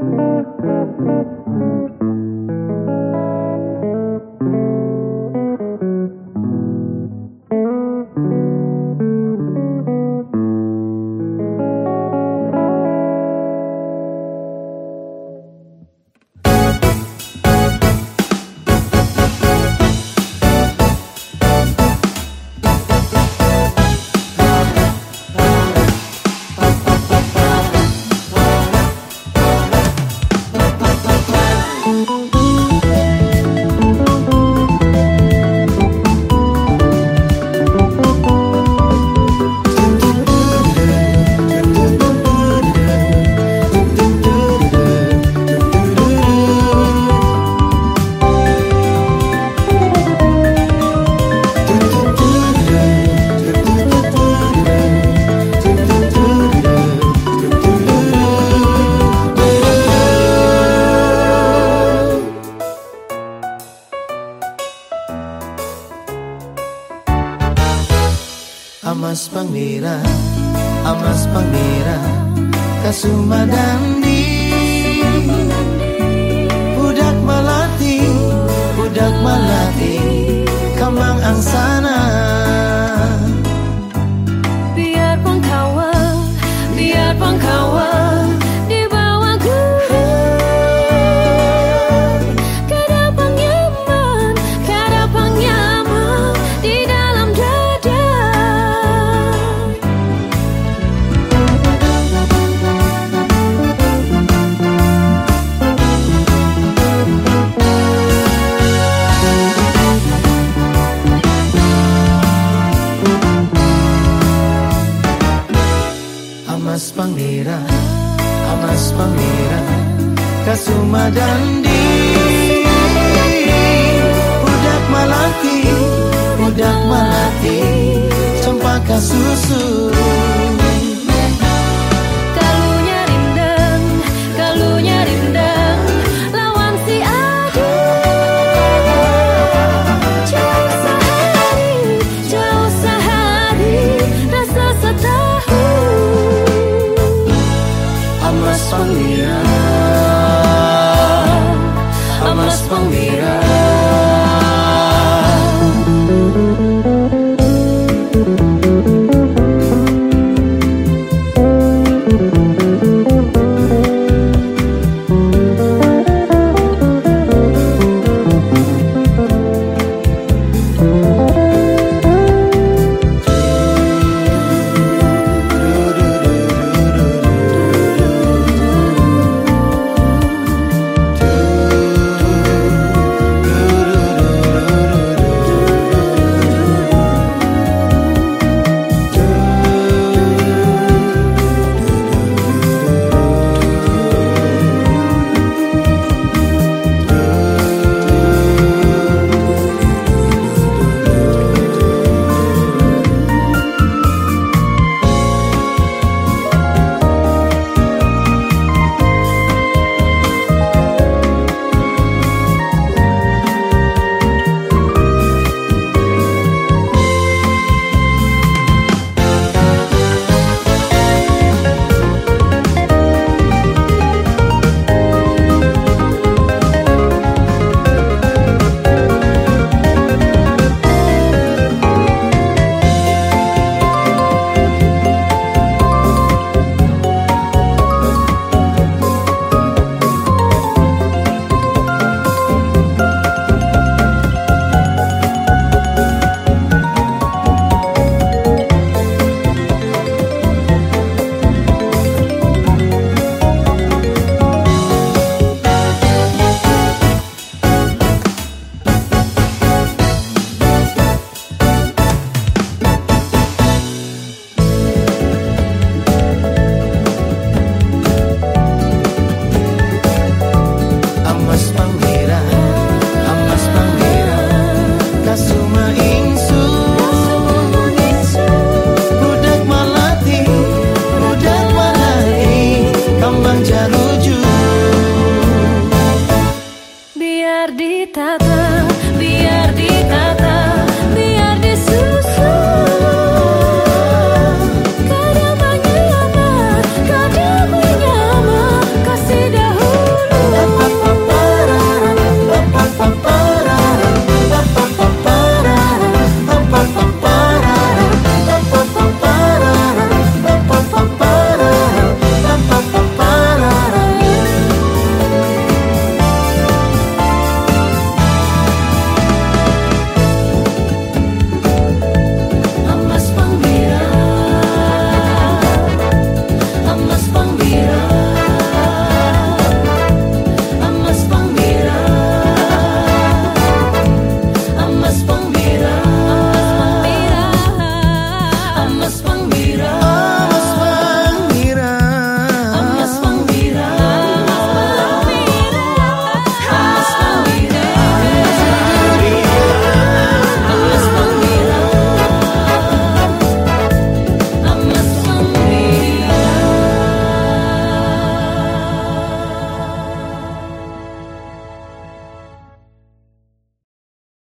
Thank you. Amas Pangira Amas Pangira Kasuma Dandi. Budak Malati Budak Malati Kambang Angsana Kasuma Dandi. Budak Malati Budak Malati Cempaka Susu